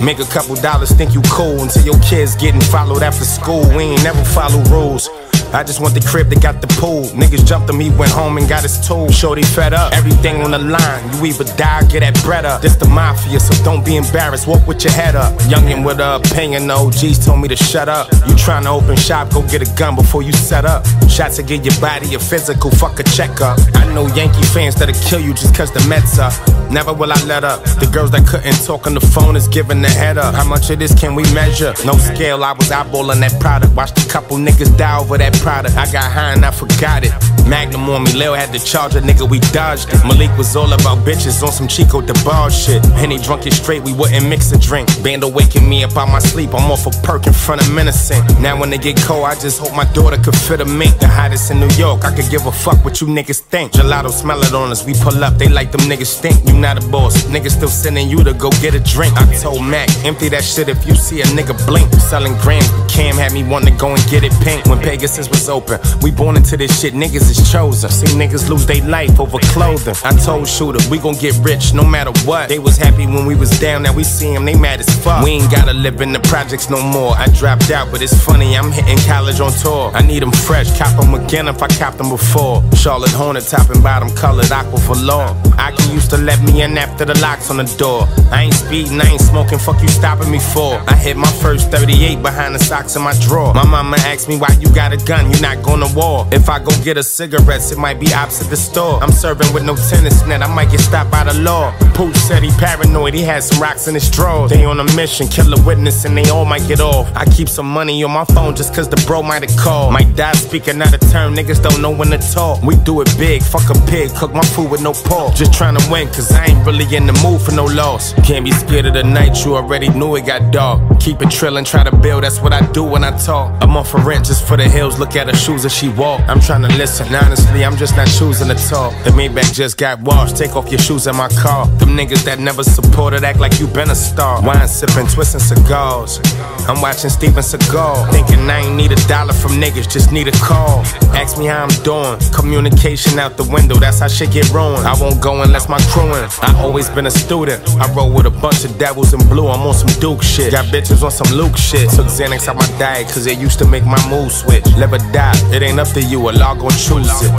Make a couple dollars, think you cool until your kids getting followed after school. We ain't never follow rules. I just want the crib that got the pool. Niggas jumped on me, went home and got his tool. Shorty fed up, everything on the line. You either die get that bread up. This the mafia, so don't be embarrassed. Walk with your head up. Youngin' with a opinion, the OGs told me to shut up. You tryna open shop, go get a gun before you set up. Shots to get your body a physical, fuck a checkup. I know Yankee fans that'll kill you just cause the Mets up. Never will I let up. The girls that couldn't talk on the phone is giving the head up. How much of this can we measure? No scale, I was eyeballing that product. Watched a couple niggas die over that product. I got high and I forgot it. Magnum on me, Lil had to charge a nigga, we dodged it. Malik was all about bitches on some Chico DeBarge shit. Henny drunk it straight, we wouldn't mix a drink. Bando waking me up out my sleep, I'm off a perk in front of Menacing. Now when they get cold, I just hope my daughter could fit a mink. The hottest in New York, I could give a fuck what you niggas think. Gelato smell it on us, we pull up, they like them niggas stink. You not a boss, niggas still sending you to go get a drink. I told Mac, empty that shit if you see a nigga blink. Selling grams, Cam had me to go and get it pink. When Pegasus was open, we born into this shit, niggas is chosen. See niggas lose their life over clothing. I told Shooter, we gon' get rich no matter what. They was happy when we was down, now we see them, they mad as fuck. We ain't gotta live in the projects no more. I dropped out, but it's funny, I'm hitting college on tour. I need them fresh, cop them again if I copped them before. Charlotte Hornet, top and bottom colored, aqua for law. I can used to let me in after the locks on the door. I ain't speeding, I ain't smoking, fuck you stopping me for. I hit my first 38 behind the socks in my drawer. My mama asked me why you got a gun, you not going to war. If I go get a cigarettes, it might be opposite the store. I'm serving with no tennis net, I might get stopped by the law. Pooh said he paranoid, he had some rocks in his drawers. They on a mission, kill a witness, and they all might get off. I keep some money on my phone just cause the bro might have called. Might die speaking out of turn, niggas don't know when to talk. We do it big, fuck a pig, cook my food with no pork. Just trying to win, cause I ain't really in the mood for no loss. Can't be scared of the night, you already knew it got dark. Keep it trillin', try to build, that's what I do when I talk. I'm off for rent just for the hills, look at her shoes as she walk. I'm trying to listen, honestly, I'm just not choosing to talk. The Maybach just got washed, take off your shoes in my car. Them niggas that never supported act like you been a star. Wine sipping, twisting cigars. I'm watching Steven Seagal, thinking I ain't need a dollar from niggas, just need a call. Ask me how I'm doing, communication out the window, that's how shit get ruined. I won't go unless my crewin'. I always been a student, I roll with a bunch of devils in blue, I'm on some Duke shit. Got bitches on some Luke shit. Took Xanax out my diet, cause it used to make my mood switch die. It ain't up to you, Allah gon' choose it.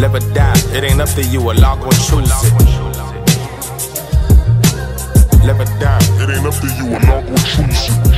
Live or die. It ain't up to you, Allah gon' choose it. Live or die. It ain't up to you, Allah gon' choose it.